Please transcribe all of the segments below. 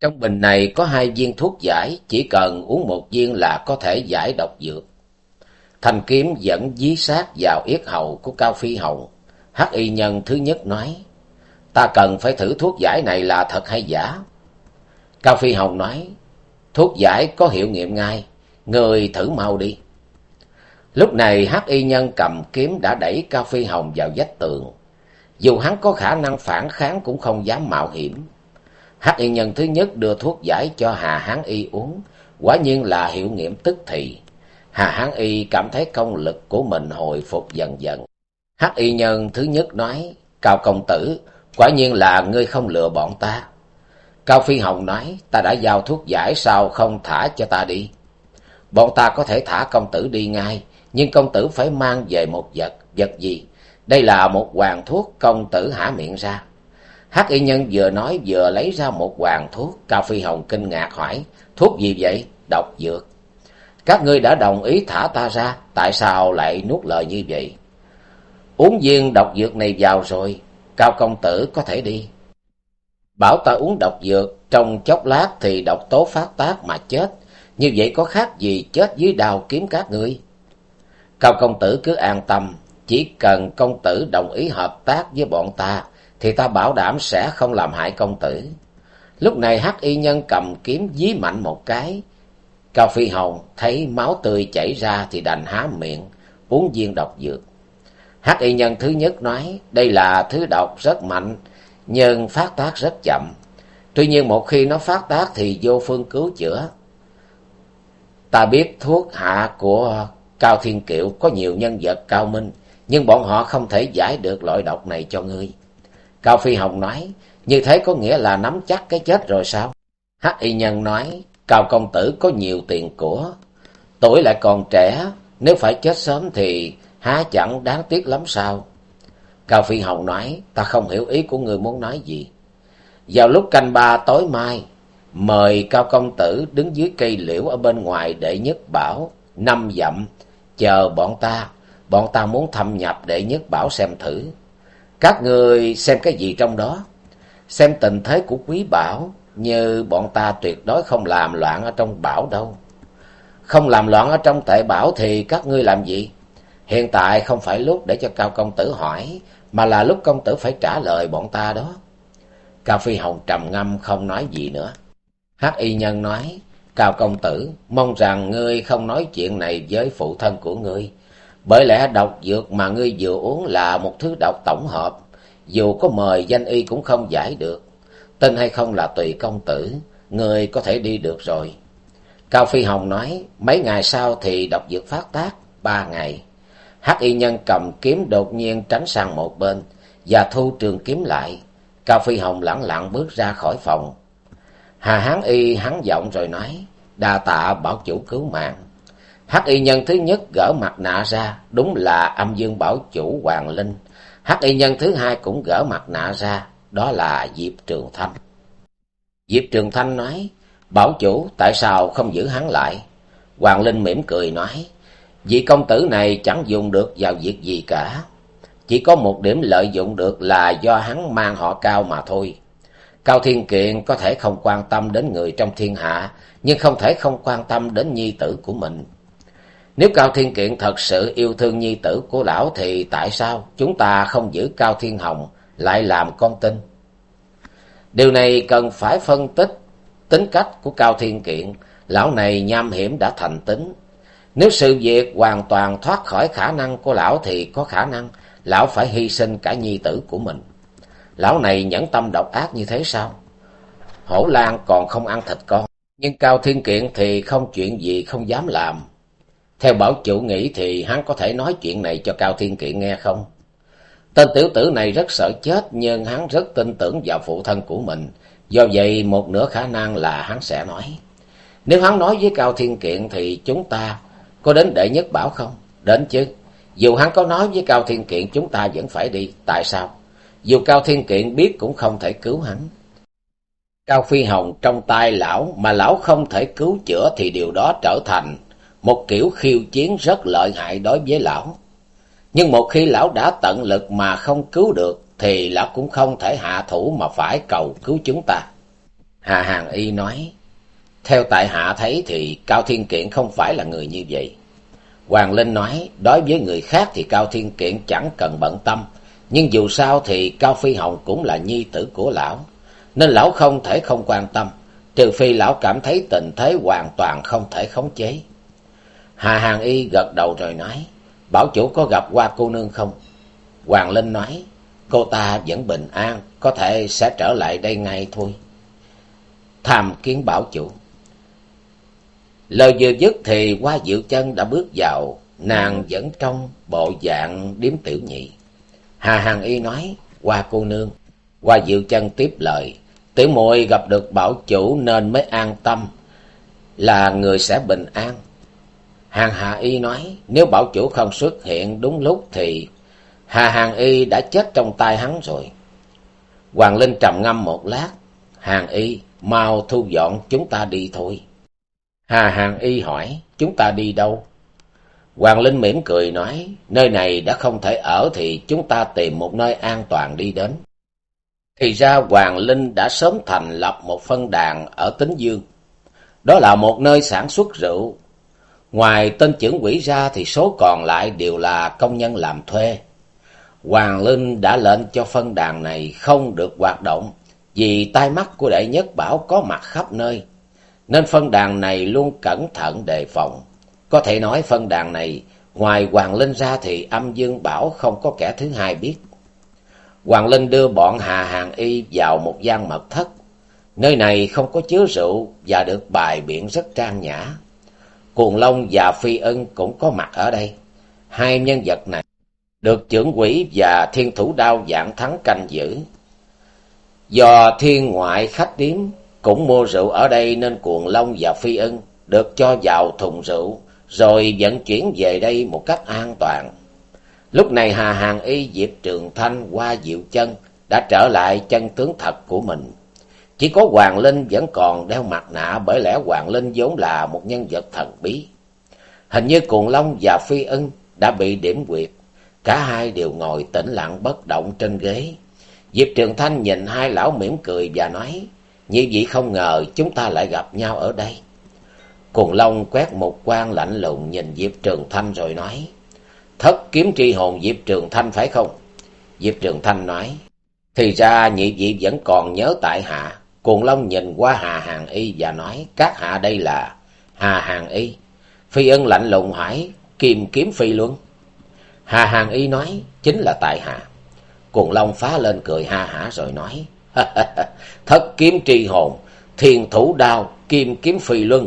Trong bình này có hai viên thuốc giải, chỉ cần uống một viên là có thể giải độc dược. Thanh kiếm dẫn dí sát vào yết hầu của Cao Phi Hồng. Hắc y nhân thứ nhất nói, ta cần phải thử thuốc giải này là thật hay giả. Cao Phi Hồng nói, thuốc giải có hiệu nghiệm ngay, người thử mau đi. Lúc này Hắc y nhân cầm kiếm đã đẩy Cao Phi Hồng vào vách tường. Dù hắn có khả năng phản kháng cũng không dám mạo hiểm. Hắc y nhân thứ nhất đưa thuốc giải cho Hà Hán Y uống, quả nhiên là hiệu nghiệm tức thì. Hà Hán Y cảm thấy công lực của mình hồi phục dần dần. Hắc y nhân thứ nhất nói, Cao công tử, quả nhiên là ngươi không lừa bọn ta. Cao Phi Hồng nói, ta đã giao thuốc giải sao không thả cho ta đi. Bọn ta có thể thả công tử đi ngay, nhưng công tử phải mang về một vật, vật gì? Đây là một hoàng thuốc công tử hả miệng ra. Hắc y nhân vừa nói vừa lấy ra một hoàng thuốc, Cao Phi Hồng kinh ngạc hỏi, thuốc gì vậy? Độc dược. Các ngươi đã đồng ý thả ta ra, tại sao lại nuốt lời như vậy? Uống viên độc dược này vào rồi, Cao công tử có thể đi. Bảo ta uống độc dược, trong chốc lát thì độc tố phát tác mà chết, như vậy có khác gì chết dưới đào kiếm các ngươi? Cao công tử cứ an tâm, chỉ cần công tử đồng ý hợp tác với bọn ta, thì ta bảo đảm sẽ không làm hại công tử. Lúc này hắc y nhân cầm kiếm dí mạnh một cái. Cao Phi Hồng thấy máu tươi chảy ra thì đành há miệng, uống viên độc dược. Hắc y nhân thứ nhất nói, đây là thứ độc rất mạnh, nhưng phát tác rất chậm. Tuy nhiên một khi nó phát tác thì vô phương cứu chữa. Ta biết thuốc hạ của Cao Thiên Kiệu có nhiều nhân vật cao minh, nhưng bọn họ không thể giải được loại độc này cho ngươi. Cao Phi Hồng nói, như thế có nghĩa là nắm chắc cái chết rồi sao? Hắc y nhân nói, Cao công tử có nhiều tiền của, tuổi lại còn trẻ, nếu phải chết sớm thì há chẳng đáng tiếc lắm sao? Cao Phi Hồng nói, ta không hiểu ý của người muốn nói gì. Vào lúc canh ba tối mai, mời Cao công tử đứng dưới cây liễu ở bên ngoài để nhất bảo, năm dặm, chờ bọn ta, bọn ta muốn thâm nhập để nhất bảo xem thử. Các người xem cái gì trong đó? Xem tình thế của quý bảo, như bọn ta tuyệt đối không làm loạn ở trong bảo đâu. Không làm loạn ở trong tệ bảo thì các ngươi làm gì? Hiện tại không phải lúc để cho Cao Công Tử hỏi, mà là lúc công tử phải trả lời bọn ta đó. Cao Phi Hồng trầm ngâm không nói gì nữa. Hắc y nhân nói, Cao Công Tử, mong rằng ngươi không nói chuyện này với phụ thân của ngươi. Bởi lẽ độc dược mà ngươi vừa uống là một thứ độc tổng hợp, dù có mời danh y cũng không giải được. Tin hay không là tùy công tử, ngươi có thể đi được rồi. Cao Phi Hồng nói, mấy ngày sau thì độc dược phát tác, ba ngày. Hắc y nhân cầm kiếm đột nhiên tránh sang một bên, và thu trường kiếm lại. Cao Phi Hồng lẳng lặng bước ra khỏi phòng. Hà Hán Y hắn giọng rồi nói, đa tạ bảo chủ cứu mạng. Hắc y nhân thứ nhất gỡ mặt nạ ra, đúng là âm dương bảo chủ Hoàng Linh. Hắc y nhân thứ hai cũng gỡ mặt nạ ra, đó là Diệp Trường Thanh. Diệp Trường Thanh nói, bảo chủ tại sao không giữ hắn lại? Hoàng Linh mỉm cười nói, vị công tử này chẳng dùng được vào việc gì cả. Chỉ có một điểm lợi dụng được là do hắn mang họ cao mà thôi. Cao Thiên Kiện có thể không quan tâm đến người trong thiên hạ, nhưng không thể không quan tâm đến nhi tử của mình. Nếu Cao Thiên Kiện thật sự yêu thương nhi tử của lão thì tại sao chúng ta không giữ Cao Thiên Hồng lại làm con tin? Điều này cần phải phân tích tính cách của Cao Thiên Kiện. Lão này nham hiểm đã thành tính. Nếu sự việc hoàn toàn thoát khỏi khả năng của lão thì có khả năng lão phải hy sinh cả nhi tử của mình. Lão này nhẫn tâm độc ác như thế sao? Hổ Lan còn không ăn thịt con, nhưng Cao Thiên Kiện thì không chuyện gì không dám làm. Theo bảo chủ nghĩ thì hắn có thể nói chuyện này cho Cao Thiên Kiện nghe không? Tên tiểu tử này rất sợ chết, nhưng hắn rất tin tưởng vào phụ thân của mình. Do vậy, một nửa khả năng là hắn sẽ nói. Nếu hắn nói với Cao Thiên Kiện thì chúng ta có đến đệ nhất bảo không? Đến chứ. Dù hắn có nói với Cao Thiên Kiện chúng ta vẫn phải đi. Tại sao? Dù Cao Thiên Kiện biết cũng không thể cứu hắn. Cao Phi Hồng trong tay lão, mà lão không thể cứu chữa thì điều đó trở thành một kiểu khiêu chiến rất lợi hại đối với lão. Nhưng một khi lão đã tận lực mà không cứu được thì lão cũng không thể hạ thủ mà phải cầu cứu chúng ta. Hà Hàng Y nói, theo tại hạ thấy thì Cao Thiên Kiện không phải là người như vậy. Hoàng Linh nói, đối với người khác thì Cao Thiên Kiện chẳng cần bận tâm, nhưng dù sao thì Cao Phi Hồng cũng là nhi tử của lão, nên lão không thể không quan tâm, trừ phi lão cảm thấy tình thế hoàn toàn không thể khống chế. Hà Hàng Y gật đầu rồi nói, bảo chủ có gặp qua cô nương không? Hoàng Linh nói, cô ta vẫn bình an, có thể sẽ trở lại đây ngay thôi. Tham kiến bảo chủ. Lời vừa dứt thì qua diệu chân đã bước vào, nàng vẫn trong bộ dạng điếm tiểu nhị. Hà Hàng Y nói, qua cô nương. Qua diệu chân tiếp lời, tiểu muội gặp được bảo chủ nên mới an tâm, là người sẽ bình an. Hàng Hà Y nói, nếu bảo chủ không xuất hiện đúng lúc thì Hà Hàng Y đã chết trong tay hắn rồi. Hoàng Linh trầm ngâm một lát, Hàng Y, mau thu dọn chúng ta đi thôi. Hà Hàng Y hỏi, chúng ta đi đâu? Hoàng Linh mỉm cười nói, nơi này đã không thể ở thì chúng ta tìm một nơi an toàn đi đến. Thì ra Hoàng Linh đã sớm thành lập một phân đàn ở Tính Dương. Đó là một nơi sản xuất rượu. Ngoài tên trưởng quỹ ra thì số còn lại đều là công nhân làm thuê. Hoàng Linh đã lệnh cho phân đàn này không được hoạt động vì tai mắt của đệ nhất bảo có mặt khắp nơi. Nên phân đàn này luôn cẩn thận đề phòng. Có thể nói phân đàn này, ngoài Hoàng Linh ra thì âm dương bảo không có kẻ thứ hai biết. Hoàng Linh đưa bọn Hà Hàng Y vào một gian mật thất. Nơi này không có chứa rượu và được bài biện rất trang nhã. Cuồng Long và Phi Ân cũng có mặt ở đây. Hai nhân vật này được trưởng quỷ và thiên thủ đao dạng thắng canh giữ. Do thiên ngoại khách điếm cũng mua rượu ở đây nên Cuồng Long và Phi Ân được cho vào thùng rượu, rồi vận chuyển về đây một cách an toàn. Lúc này Hà Hàng Y Diệp Trường Thanh qua Diệu Chân đã trở lại chân tướng thật của mình. Chỉ có Hoàng Linh vẫn còn đeo mặt nạ bởi lẽ Hoàng Linh vốn là một nhân vật thần bí. Hình như Cuồng Long và Phi Ân đã bị điểm quyệt. Cả hai đều ngồi tĩnh lặng bất động trên ghế. Diệp Trường Thanh nhìn hai lão mỉm cười và nói, như vậy không ngờ chúng ta lại gặp nhau ở đây. Cuồng Long quét một quan lạnh lùng nhìn Diệp Trường Thanh rồi nói, Thất kiếm tri hồn Diệp Trường Thanh phải không? Diệp Trường Thanh nói, Thì ra nhị vị vẫn còn nhớ tại hạ. Cuồng Long nhìn qua Hà Hàng Y và nói, Các hạ đây là Hà Hàng Y. Phi ân lạnh lùng hỏi, Kim kiếm phi luân. Hà Hàng Y nói, chính là tại hạ. Cuồng Long phá lên cười ha hả rồi nói, Thất kiếm tri hồn, thiền thủ đao, kim kiếm phi luân,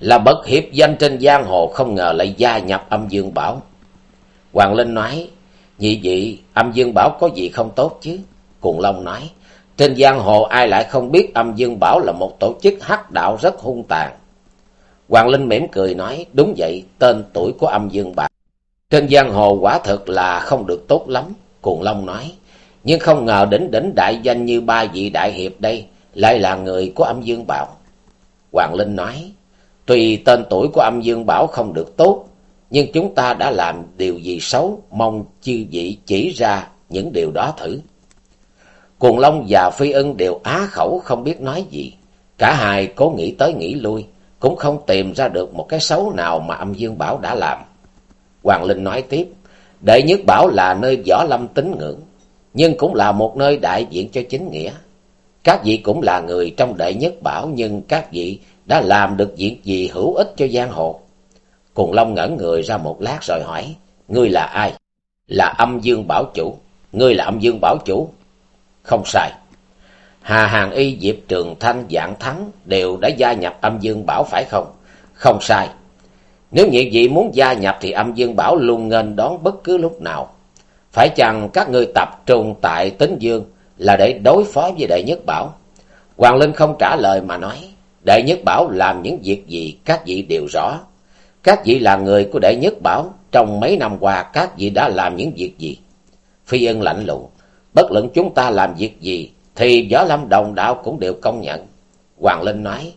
là bất hiệp danh trên giang hồ không ngờ lại gia nhập âm dương bảo. Hoàng Linh nói, nhị vị, âm dương bảo có gì không tốt chứ? Cuồng Long nói, trên giang hồ ai lại không biết âm dương bảo là một tổ chức hắc đạo rất hung tàn. Hoàng Linh mỉm cười nói, đúng vậy, tên tuổi của âm dương bảo. Trên giang hồ quả thực là không được tốt lắm, Cuồng Long nói, nhưng không ngờ đỉnh đỉnh đại danh như ba vị đại hiệp đây lại là người của âm dương bảo. Hoàng Linh nói, Tuy tên tuổi của âm dương bảo không được tốt, nhưng chúng ta đã làm điều gì xấu, mong chư vị chỉ ra những điều đó thử. Cuồng Long và Phi Ân đều á khẩu không biết nói gì. Cả hai cố nghĩ tới nghĩ lui, cũng không tìm ra được một cái xấu nào mà âm dương bảo đã làm. Hoàng Linh nói tiếp, đệ nhất bảo là nơi võ lâm tín ngưỡng, nhưng cũng là một nơi đại diện cho chính nghĩa. Các vị cũng là người trong đệ nhất bảo, nhưng các vị đã làm được việc gì hữu ích cho giang hồ? Cùng Long ngẩn người ra một lát rồi hỏi, ngươi là ai? Là âm dương bảo chủ. Ngươi là âm dương bảo chủ. Không sai. Hà Hàng Y, Diệp Trường Thanh, Dạng Thắng đều đã gia nhập âm dương bảo phải không? Không sai. Nếu nhị vị muốn gia nhập thì âm dương bảo luôn nghênh đón bất cứ lúc nào. Phải chăng các ngươi tập trung tại tính dương là để đối phó với đệ nhất bảo? Hoàng Linh không trả lời mà nói, đệ nhất bảo làm những việc gì các vị đều rõ. Các vị là người của đệ nhất bảo, trong mấy năm qua các vị đã làm những việc gì? Phi ân lạnh lùng, bất luận chúng ta làm việc gì thì Võ Lâm Đồng Đạo cũng đều công nhận. Hoàng Linh nói,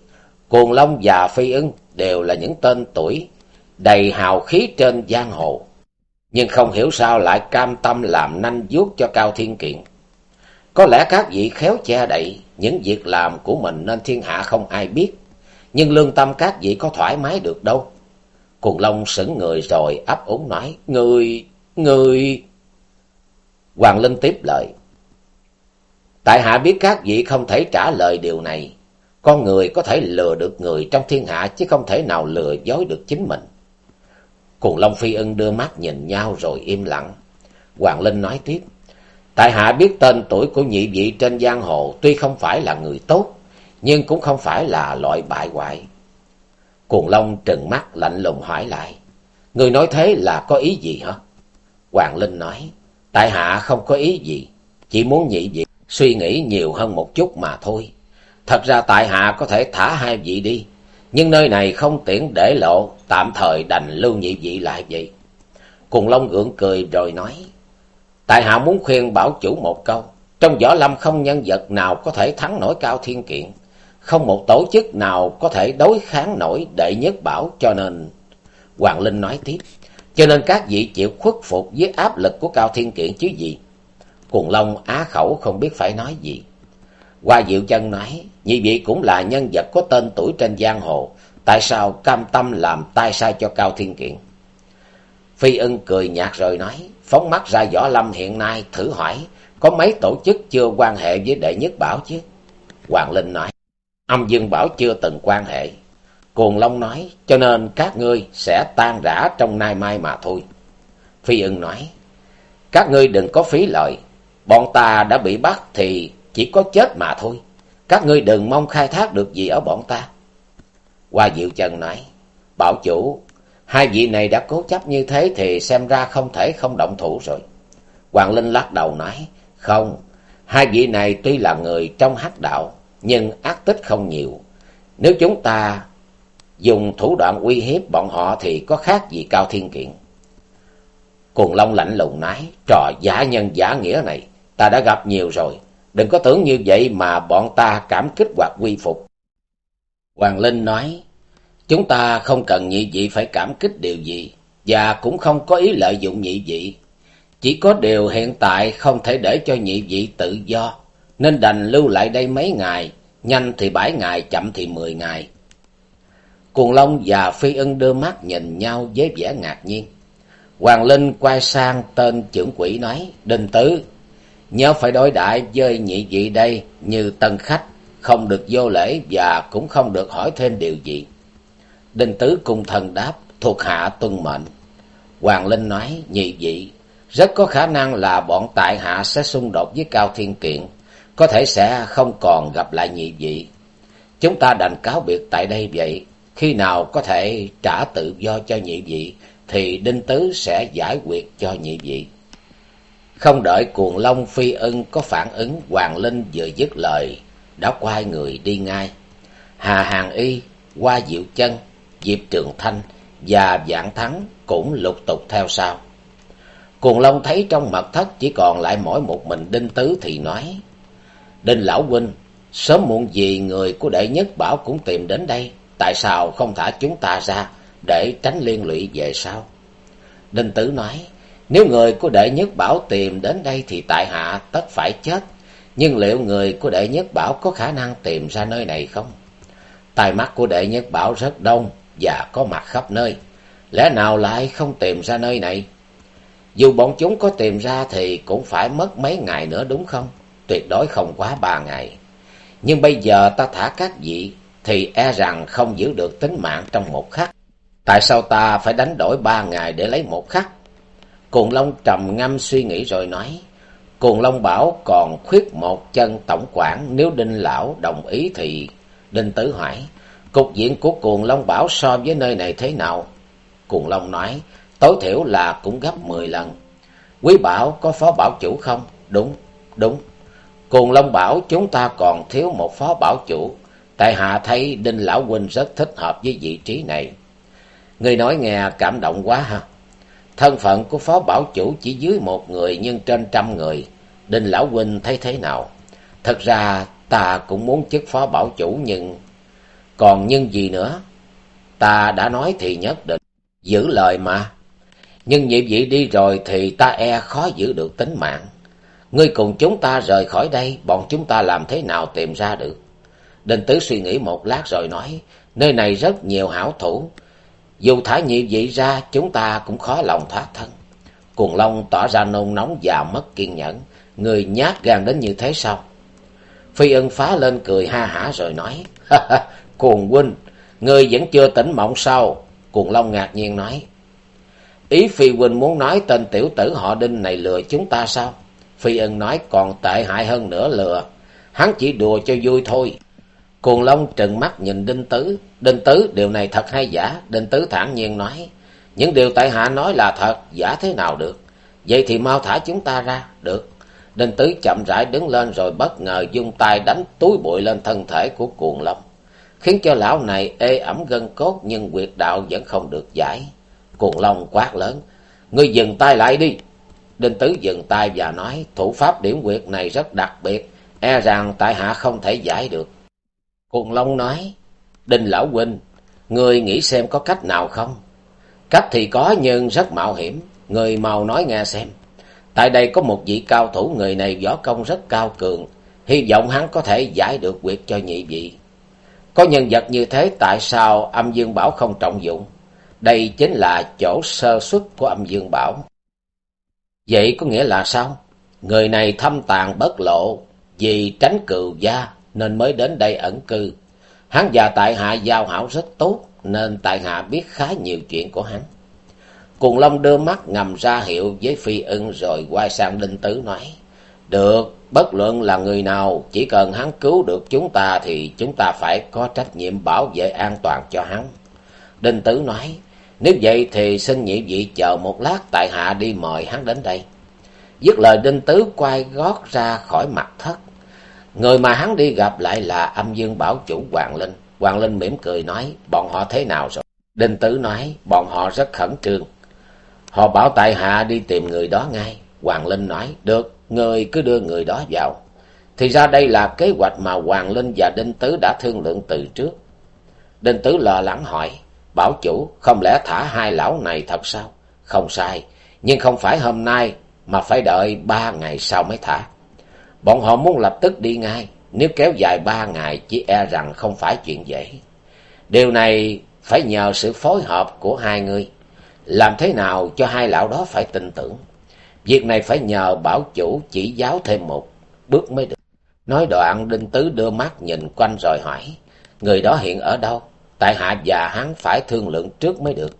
Cuồng Long và Phi ưng đều là những tên tuổi đầy hào khí trên giang hồ. Nhưng không hiểu sao lại cam tâm làm nanh vuốt cho Cao Thiên Kiện. Có lẽ các vị khéo che đậy những việc làm của mình nên thiên hạ không ai biết. Nhưng lương tâm các vị có thoải mái được đâu. Cuồng Long sững người rồi ấp úng nói, Người, người... Hoàng Linh tiếp lời. Tại hạ biết các vị không thể trả lời điều này. Con người có thể lừa được người trong thiên hạ chứ không thể nào lừa dối được chính mình. Cùng Long Phi ưng đưa mắt nhìn nhau rồi im lặng. Hoàng Linh nói tiếp. Tại hạ biết tên tuổi của nhị vị trên giang hồ tuy không phải là người tốt, nhưng cũng không phải là loại bại hoại. Cuồng Long trừng mắt lạnh lùng hỏi lại. Người nói thế là có ý gì hả? Hoàng Linh nói. Tại hạ không có ý gì, chỉ muốn nhị vị suy nghĩ nhiều hơn một chút mà thôi. Thật ra tại hạ có thể thả hai vị đi, nhưng nơi này không tiện để lộ, tạm thời đành lưu nhị vị lại vậy. Cùng Long gượng cười rồi nói, tại hạ muốn khuyên bảo chủ một câu, trong võ lâm không nhân vật nào có thể thắng nổi cao thiên kiện, không một tổ chức nào có thể đối kháng nổi đệ nhất bảo cho nên... Hoàng Linh nói tiếp, cho nên các vị chịu khuất phục dưới áp lực của Cao Thiên Kiện chứ gì. Cuồng Long á khẩu không biết phải nói gì. Hoa Diệu Chân nói, như vị cũng là nhân vật có tên tuổi trên giang hồ, tại sao cam tâm làm tai sai cho Cao Thiên Kiện? Phi ưng cười nhạt rồi nói, phóng mắt ra võ lâm hiện nay thử hỏi, có mấy tổ chức chưa quan hệ với đệ nhất bảo chứ? Hoàng Linh nói, âm dương bảo chưa từng quan hệ. Cuồng Long nói, cho nên các ngươi sẽ tan rã trong nay mai mà thôi. Phi ưng nói, các ngươi đừng có phí lợi, bọn ta đã bị bắt thì chỉ có chết mà thôi. Các ngươi đừng mong khai thác được gì ở bọn ta. Hoa Diệu Trần nói, bảo chủ, hai vị này đã cố chấp như thế thì xem ra không thể không động thủ rồi. Hoàng Linh lắc đầu nói, không, hai vị này tuy là người trong hắc đạo, nhưng ác tích không nhiều. Nếu chúng ta dùng thủ đoạn uy hiếp bọn họ thì có khác gì Cao Thiên Kiện. Cuồng Long lạnh lùng nói, trò giả nhân giả nghĩa này, ta đã gặp nhiều rồi, đừng có tưởng như vậy mà bọn ta cảm kích hoặc quy phục. Hoàng Linh nói, chúng ta không cần nhị vị phải cảm kích điều gì, và cũng không có ý lợi dụng nhị vị. Chỉ có điều hiện tại không thể để cho nhị vị tự do, nên đành lưu lại đây mấy ngày, nhanh thì bảy ngày, chậm thì mười ngày. Cuồng Long và Phi Ưng đưa mắt nhìn nhau với vẻ ngạc nhiên. Hoàng Linh quay sang tên trưởng quỷ nói, Đinh Tứ, nhớ phải đối đại với nhị vị đây như tân khách, không được vô lễ và cũng không được hỏi thêm điều gì. Đinh Tứ cung thần đáp, thuộc hạ tuân mệnh. Hoàng Linh nói, nhị vị, rất có khả năng là bọn tại hạ sẽ xung đột với Cao Thiên Kiện, có thể sẽ không còn gặp lại nhị vị. Chúng ta đành cáo biệt tại đây vậy, khi nào có thể trả tự do cho nhị vị, thì Đinh Tứ sẽ giải quyết cho nhị vị. Không đợi cuồng long phi ưng có phản ứng, Hoàng Linh vừa dứt lời, đã quay người đi ngay. Hà Hàng Y, qua Diệu Chân, Diệp Trường Thanh và Vạn Thắng cũng lục tục theo sau. Cuồng Long thấy trong mật thất chỉ còn lại mỗi một mình Đinh Tứ thì nói, Đinh Lão Huynh, sớm muộn gì người của đệ nhất bảo cũng tìm đến đây, tại sao không thả chúng ta ra để tránh liên lụy về sau? Đinh Tử nói, nếu người của đệ nhất bảo tìm đến đây thì tại hạ tất phải chết, nhưng liệu người của đệ nhất bảo có khả năng tìm ra nơi này không? Tài mắt của đệ nhất bảo rất đông và có mặt khắp nơi, lẽ nào lại không tìm ra nơi này? Dù bọn chúng có tìm ra thì cũng phải mất mấy ngày nữa đúng không? Tuyệt đối không quá ba ngày. Nhưng bây giờ ta thả các vị thì e rằng không giữ được tính mạng trong một khắc. Tại sao ta phải đánh đổi ba ngày để lấy một khắc? Cuồng Long trầm ngâm suy nghĩ rồi nói, Cuồng Long bảo còn khuyết một chân tổng quản, nếu Đinh Lão đồng ý thì... Đinh Tử hỏi, cục diện của Cuồng Long bảo so với nơi này thế nào? Cuồng Long nói, tối thiểu là cũng gấp mười lần. Quý bảo có phó bảo chủ không? Đúng, đúng. Cuồng Long bảo chúng ta còn thiếu một phó bảo chủ. Tại hạ thấy Đinh Lão Huynh rất thích hợp với vị trí này. Người nói nghe cảm động quá ha. Thân phận của phó bảo chủ chỉ dưới một người nhưng trên trăm người. Đinh Lão Huynh thấy thế nào? Thật ra ta cũng muốn chức phó bảo chủ nhưng... Còn nhân gì nữa? Ta đã nói thì nhất định. Giữ lời mà. Nhưng nhiệm vị đi rồi thì ta e khó giữ được tính mạng. Ngươi cùng chúng ta rời khỏi đây, bọn chúng ta làm thế nào tìm ra được? Đinh Tứ suy nghĩ một lát rồi nói, nơi này rất nhiều hảo thủ. Dù thả nhiệm vị ra, chúng ta cũng khó lòng thoát thân. Cuồng Long tỏ ra nôn nóng và mất kiên nhẫn. Người nhát gan đến như thế sao? Phi ân phá lên cười ha hả rồi nói, Cuồng huynh, người vẫn chưa tỉnh mộng sao? Cuồng Long ngạc nhiên nói, Ý Phi huynh muốn nói tên tiểu tử họ Đinh này lừa chúng ta sao? Phi ân nói còn tệ hại hơn nữa lừa. Hắn chỉ đùa cho vui thôi. Cuồng Long trừng mắt nhìn Đinh Tứ. Đinh Tứ, điều này thật hay giả? Đinh Tứ thản nhiên nói. Những điều tại hạ nói là thật, giả thế nào được? Vậy thì mau thả chúng ta ra. Được. Đinh Tứ chậm rãi đứng lên rồi bất ngờ dung tay đánh túi bụi lên thân thể của Cuồng Long. Khiến cho lão này ê ẩm gân cốt nhưng quyệt đạo vẫn không được giải. Cuồng Long quát lớn. Ngươi dừng tay lại đi. Đinh Tứ dừng tay và nói thủ pháp điểm quyệt này rất đặc biệt. E rằng tại hạ không thể giải được. Cuồng Long nói. Đinh Lão Huynh, người nghĩ xem có cách nào không? Cách thì có nhưng rất mạo hiểm. Người mau nói nghe xem. Tại đây có một vị cao thủ người này võ công rất cao cường. Hy vọng hắn có thể giải được quyệt cho nhị vị. Có nhân vật như thế tại sao âm dương bảo không trọng dụng? Đây chính là chỗ sơ xuất của âm dương bảo. Vậy có nghĩa là sao? Người này thâm tàn bất lộ, vì tránh cừu gia nên mới đến đây ẩn cư. Hắn và tại hạ giao hảo rất tốt, nên tại hạ biết khá nhiều chuyện của hắn. Cùng Long đưa mắt ngầm ra hiệu với Phi ưng rồi quay sang Đinh Tứ nói. Được, bất luận là người nào, chỉ cần hắn cứu được chúng ta thì chúng ta phải có trách nhiệm bảo vệ an toàn cho hắn. Đinh Tứ nói, nếu vậy thì xin nhị vị chờ một lát tại hạ đi mời hắn đến đây. Dứt lời Đinh Tứ quay gót ra khỏi mặt thất. Người mà hắn đi gặp lại là âm dương bảo chủ Hoàng Linh. Hoàng Linh mỉm cười nói, bọn họ thế nào rồi? Đinh Tứ nói, bọn họ rất khẩn trương. Họ bảo tại hạ đi tìm người đó ngay. Hoàng Linh nói, được, người cứ đưa người đó vào. Thì ra đây là kế hoạch mà Hoàng Linh và Đinh Tứ đã thương lượng từ trước. Đinh Tứ lo lắng hỏi, bảo chủ, không lẽ thả hai lão này thật sao? Không sai, nhưng không phải hôm nay, mà phải đợi ba ngày sau mới thả. Bọn họ muốn lập tức đi ngay, nếu kéo dài ba ngày chỉ e rằng không phải chuyện dễ. Điều này phải nhờ sự phối hợp của hai người. Làm thế nào cho hai lão đó phải tin tưởng? Việc này phải nhờ bảo chủ chỉ giáo thêm một bước mới được. Nói đoạn Đinh Tứ đưa mắt nhìn quanh rồi hỏi. Người đó hiện ở đâu? Tại hạ và hắn phải thương lượng trước mới được.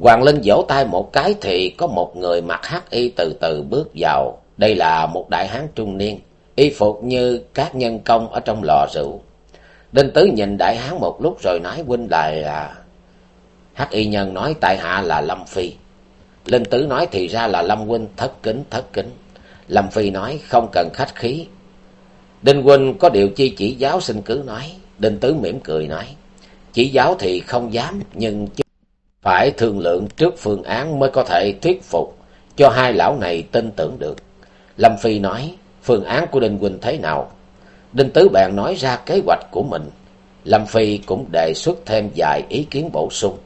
Hoàng Linh vỗ tay một cái thì có một người mặc hắc y từ từ bước vào. Đây là một đại hán trung niên, y phục như các nhân công ở trong lò rượu. Đinh Tứ nhìn đại hán một lúc rồi nói huynh lại là... À, Hắc y nhân nói tại hạ là Lâm Phi. Linh Tứ nói thì ra là Lâm huynh thất kính thất kính. Lâm Phi nói không cần khách khí. Đinh huynh có điều chi chỉ giáo xin cứ nói. Đinh Tứ mỉm cười nói. Chỉ giáo thì không dám nhưng phải thương lượng trước phương án mới có thể thuyết phục cho hai lão này tin tưởng được. Lâm Phi nói, phương án của Đinh Huynh thế nào? Đinh Tứ bèn nói ra kế hoạch của mình. Lâm Phi cũng đề xuất thêm vài ý kiến bổ sung.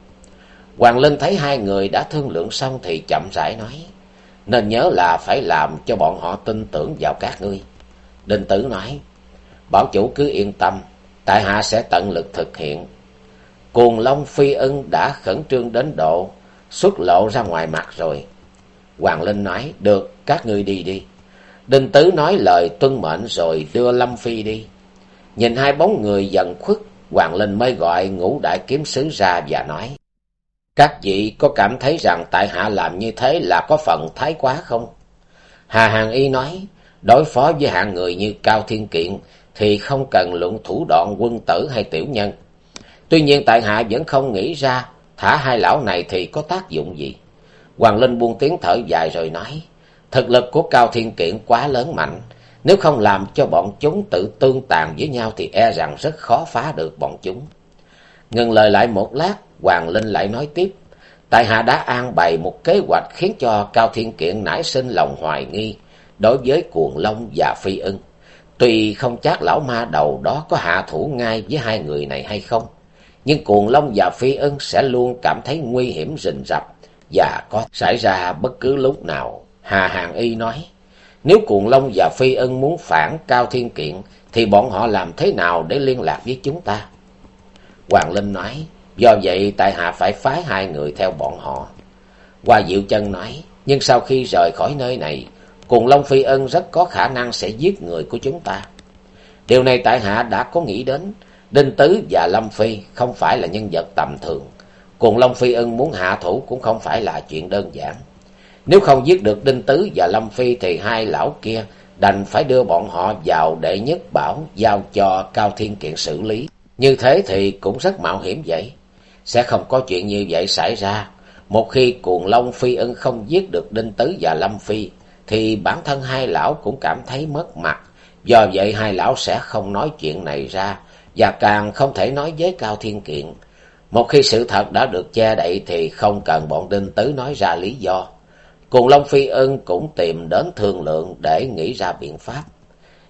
Hoàng Linh thấy hai người đã thương lượng xong thì chậm rãi nói. Nên nhớ là phải làm cho bọn họ tin tưởng vào các ngươi. Đinh Tử nói, bảo chủ cứ yên tâm, tại hạ sẽ tận lực thực hiện. Cuồng Long Phi ưng đã khẩn trương đến độ, xuất lộ ra ngoài mặt rồi. Hoàng Linh nói, được, các ngươi đi đi. Đinh Tứ nói lời tuân mệnh rồi đưa Lâm Phi đi. Nhìn hai bóng người dần khuất, Hoàng Linh mới gọi ngũ đại kiếm sứ ra và nói. Các vị có cảm thấy rằng tại hạ làm như thế là có phần thái quá không? Hà Hàng Y nói, đối phó với hạng người như Cao Thiên Kiện thì không cần luận thủ đoạn quân tử hay tiểu nhân. Tuy nhiên tại hạ vẫn không nghĩ ra thả hai lão này thì có tác dụng gì? Hoàng Linh buông tiếng thở dài rồi nói, thực lực của Cao Thiên Kiện quá lớn mạnh, nếu không làm cho bọn chúng tự tương tàn với nhau thì e rằng rất khó phá được bọn chúng. Ngừng lời lại một lát, Hoàng Linh lại nói tiếp, tại hạ đã an bày một kế hoạch khiến cho Cao Thiên Kiện nảy sinh lòng hoài nghi đối với cuồng long và phi ưng. Tuy không chắc lão ma đầu đó có hạ thủ ngay với hai người này hay không, nhưng cuồng long và phi ưng sẽ luôn cảm thấy nguy hiểm rình rập và có xảy ra bất cứ lúc nào. Hà Hàng Y nói, nếu cuồng long và phi Ân muốn phản Cao Thiên Kiện, thì bọn họ làm thế nào để liên lạc với chúng ta? Hoàng Linh nói, do vậy tại hạ phải phái hai người theo bọn họ. Hoa Diệu Chân nói, nhưng sau khi rời khỏi nơi này, Cuồng Long Phi Ân rất có khả năng sẽ giết người của chúng ta. Điều này tại hạ đã có nghĩ đến. Đinh Tứ và Lâm Phi không phải là nhân vật tầm thường. Cuồng Long Phi Ân muốn hạ thủ cũng không phải là chuyện đơn giản. Nếu không giết được Đinh Tứ và Lâm Phi thì hai lão kia đành phải đưa bọn họ vào đệ nhất bảo giao cho Cao Thiên Kiện xử lý. Như thế thì cũng rất mạo hiểm vậy. Sẽ không có chuyện như vậy xảy ra. Một khi cuồng Long Phi ưng không giết được Đinh Tứ và Lâm Phi thì bản thân hai lão cũng cảm thấy mất mặt. Do vậy hai lão sẽ không nói chuyện này ra, và càng không thể nói với Cao Thiên Kiện. Một khi sự thật đã được che đậy thì không cần bọn Đinh Tứ nói ra lý do. Cùng Long Phi Ân cũng tìm đến thương lượng để nghĩ ra biện pháp.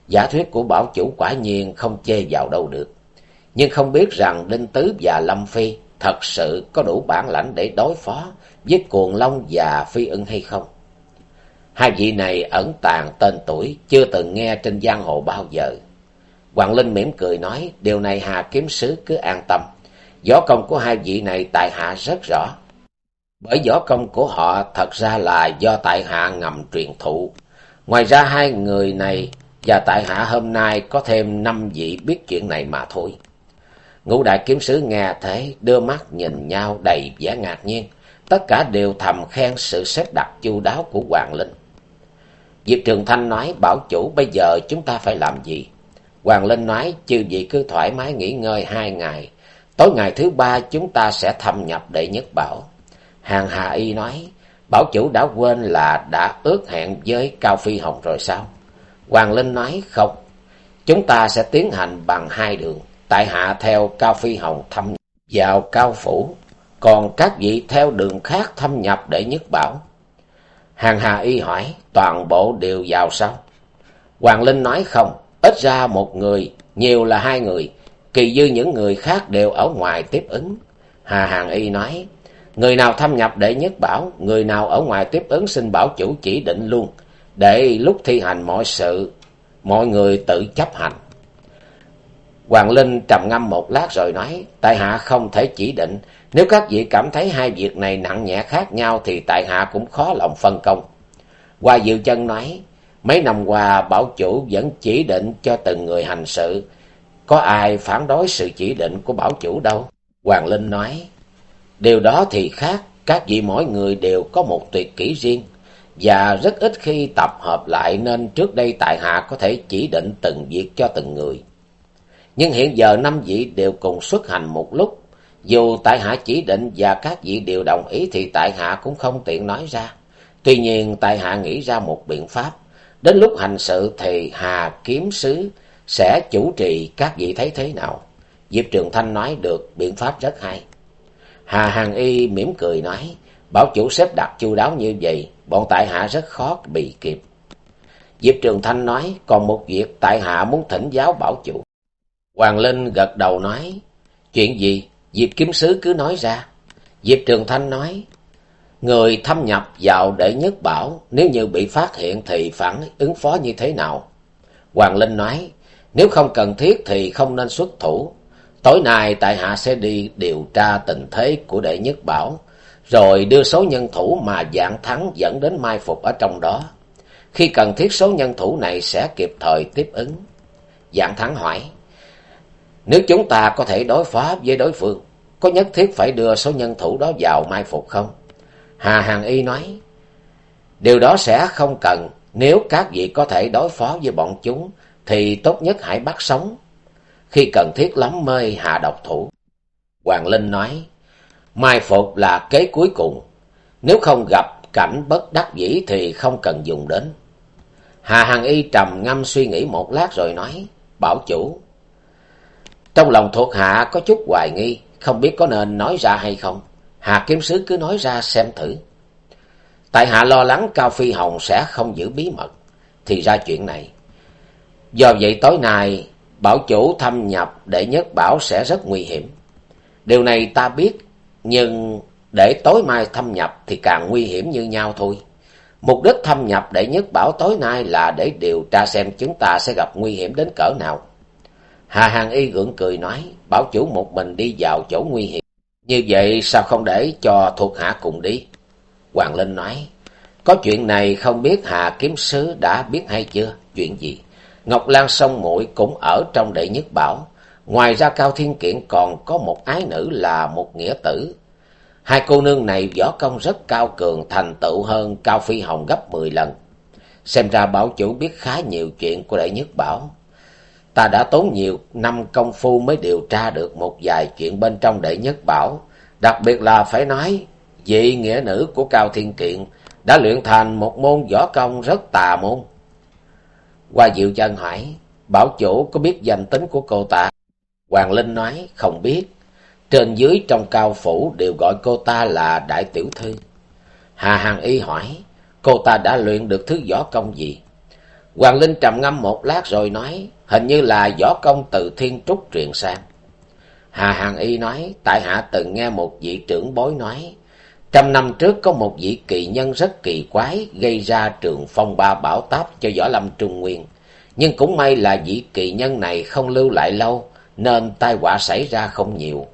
Giả thuyết của bảo chủ quả nhiên không chê vào đâu được. Nhưng không biết rằng Đinh Tứ và Lâm Phi thật sự có đủ bản lãnh để đối phó với Cuồng Long và Phi Ân hay không. Hai vị này ẩn tàng tên tuổi, chưa từng nghe trên giang hồ bao giờ. Hoàng Linh mỉm cười nói, điều này Hà Kiếm Sứ cứ an tâm. Võ công của hai vị này tại hạ rất rõ. Bởi võ công của họ thật ra là do tại hạ ngầm truyền thụ. Ngoài ra hai người này và tại hạ hôm nay có thêm năm vị biết chuyện này mà thôi. Ngũ đại kiếm sứ nghe thế, đưa mắt nhìn nhau đầy vẻ ngạc nhiên. Tất cả đều thầm khen sự xếp đặt chu đáo của Hoàng Linh. Diệp Trường Thanh nói, bảo chủ bây giờ chúng ta phải làm gì? Hoàng Linh nói, chư vị cứ thoải mái nghỉ ngơi hai ngày. Tối ngày thứ ba chúng ta sẽ thâm nhập đệ nhất bảo. Hàng Hà Y nói, bảo chủ đã quên là đã ước hẹn với Cao Phi Hồng rồi sao? Hoàng Linh nói, không. Chúng ta sẽ tiến hành bằng hai đường. Tại hạ theo Cao Phi Hồng thâm vào Cao Phủ. Còn các vị theo đường khác thâm nhập để nhất bảo. Hàng Hà Y hỏi, toàn bộ đều vào sao? Hoàng Linh nói không, ít ra một người, nhiều là hai người, kỳ dư những người khác đều ở ngoài tiếp ứng. Hà Hàng Y nói, người nào thâm nhập để nhất bảo, người nào ở ngoài tiếp ứng xin bảo chủ chỉ định luôn, để lúc thi hành mọi sự, mọi người tự chấp hành. Hoàng Linh trầm ngâm một lát rồi nói, tại hạ không thể chỉ định, nếu các vị cảm thấy hai việc này nặng nhẹ khác nhau thì tại hạ cũng khó lòng phân công. Hoa Diệu Chân nói, mấy năm qua bảo chủ vẫn chỉ định cho từng người hành sự. Có ai phản đối sự chỉ định của bảo chủ đâu? Hoàng Linh nói, điều đó thì khác, các vị mỗi người đều có một tuyệt kỹ riêng. Và rất ít khi tập hợp lại nên trước đây tại hạ có thể chỉ định từng việc cho từng người. Nhưng hiện giờ năm vị đều cùng xuất hành một lúc, dù tại hạ chỉ định và các vị đều đồng ý thì tại hạ cũng không tiện nói ra. Tuy nhiên tại hạ nghĩ ra một biện pháp. Đến lúc hành sự thì Hà Kiếm Sứ sẽ chủ trì các vị thấy thế nào. Diệp Trường Thanh nói được biện pháp rất hay. Hà Hàng Y mỉm cười nói, bảo chủ xếp đặt chu đáo như vậy, bọn tại hạ rất khó bị kịp. Diệp Trường Thanh nói, còn một việc tại hạ muốn thỉnh giáo bảo chủ. Hoàng Linh gật đầu nói, chuyện gì? Diệp kiếm sứ cứ nói ra. Diệp Trường Thanh nói, người thâm nhập vào để nhất bảo, nếu như bị phát hiện thì phản ứng phó như thế nào? Hoàng Linh nói, nếu không cần thiết thì không nên xuất thủ. Tối nay tại hạ sẽ đi điều tra tình thế của đệ nhất bảo, rồi đưa số nhân thủ mà dạng thắng dẫn đến mai phục ở trong đó. Khi cần thiết số nhân thủ này sẽ kịp thời tiếp ứng. Dạng thắng hỏi, nếu chúng ta có thể đối phó với đối phương, có nhất thiết phải đưa số nhân thủ đó vào mai phục không? Hà Hàng Y nói, điều đó sẽ không cần, nếu các vị có thể đối phó với bọn chúng, thì tốt nhất hãy bắt sống. Khi cần thiết lắm mới hạ độc thủ. Hoàng Linh nói, Mai phục là kế cuối cùng. Nếu không gặp cảnh bất đắc dĩ thì không cần dùng đến. Hà Hằng Y trầm ngâm suy nghĩ một lát rồi nói, bảo chủ. Trong lòng thuộc hạ có chút hoài nghi, không biết có nên nói ra hay không. Hà Kiếm Sứ cứ nói ra xem thử. Tại hạ lo lắng Cao Phi Hồng sẽ không giữ bí mật. Thì ra chuyện này. Do vậy tối nay, bảo chủ thâm nhập để nhất bảo sẽ rất nguy hiểm. Điều này ta biết, nhưng để tối mai thâm nhập thì càng nguy hiểm như nhau thôi. Mục đích thâm nhập để nhất bảo tối nay là để điều tra xem chúng ta sẽ gặp nguy hiểm đến cỡ nào. Hà Hàng Y gượng cười nói, bảo chủ một mình đi vào chỗ nguy hiểm. Như vậy sao không để cho thuộc hạ cùng đi? Hoàng Linh nói, có chuyện này không biết Hà Kiếm Sứ đã biết hay chưa? Chuyện gì? Ngọc Lan sông muội cũng ở trong đệ nhất bảo. Ngoài ra Cao Thiên Kiện còn có một ái nữ là một nghĩa tử. Hai cô nương này võ công rất cao cường, thành tựu hơn Cao Phi Hồng gấp mười lần. Xem ra bảo chủ biết khá nhiều chuyện của đệ nhất bảo. Ta đã tốn nhiều năm công phu mới điều tra được một vài chuyện bên trong đệ nhất bảo. Đặc biệt là phải nói, vị nghĩa nữ của Cao Thiên Kiện đã luyện thành một môn võ công rất tà môn. Qua Diệu chân hỏi, bảo chủ có biết danh tính của cô ta? Hoàng Linh nói, không biết. Trên dưới trong cao phủ đều gọi cô ta là Đại Tiểu Thư. Hà hàng Y hỏi, cô ta đã luyện được thứ võ công gì? Hoàng Linh trầm ngâm một lát rồi nói, hình như là võ công từ thiên trúc truyền sang. Hà hàng Y nói, tại hạ từng nghe một vị trưởng bối nói, trăm năm trước có một vị kỳ nhân rất kỳ quái gây ra trường phong ba bảo táp cho võ lâm trung nguyên. Nhưng cũng may là vị kỳ nhân này không lưu lại lâu, nên tai họa xảy ra không nhiều.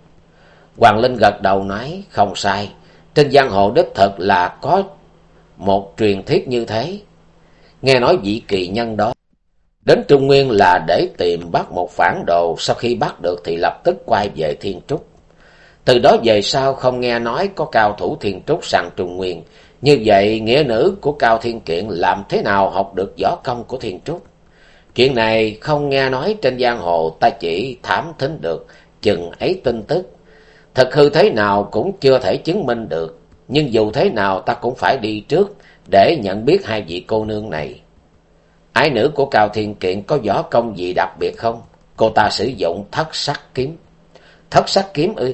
Hoàng Linh gật đầu nói, không sai, trên giang hồ đích thật là có một truyền thuyết như thế. Nghe nói vị kỳ nhân đó, đến Trung Nguyên là để tìm bắt một phản đồ, sau khi bắt được thì lập tức quay về Thiên Trúc. Từ đó về sau không nghe nói có cao thủ Thiên Trúc sàng trùng Nguyên, như vậy nghĩa nữ của Cao Thiên Kiện làm thế nào học được võ công của Thiên Trúc? Chuyện này không nghe nói trên giang hồ ta chỉ thám thính được chừng ấy tin tức. Thật hư thế nào cũng chưa thể chứng minh được, nhưng dù thế nào ta cũng phải đi trước để nhận biết hai vị cô nương này. Ái nữ của Cao Thiên Kiện có võ công gì đặc biệt không? Cô ta sử dụng thất sắc kiếm. Thất sắc kiếm ư?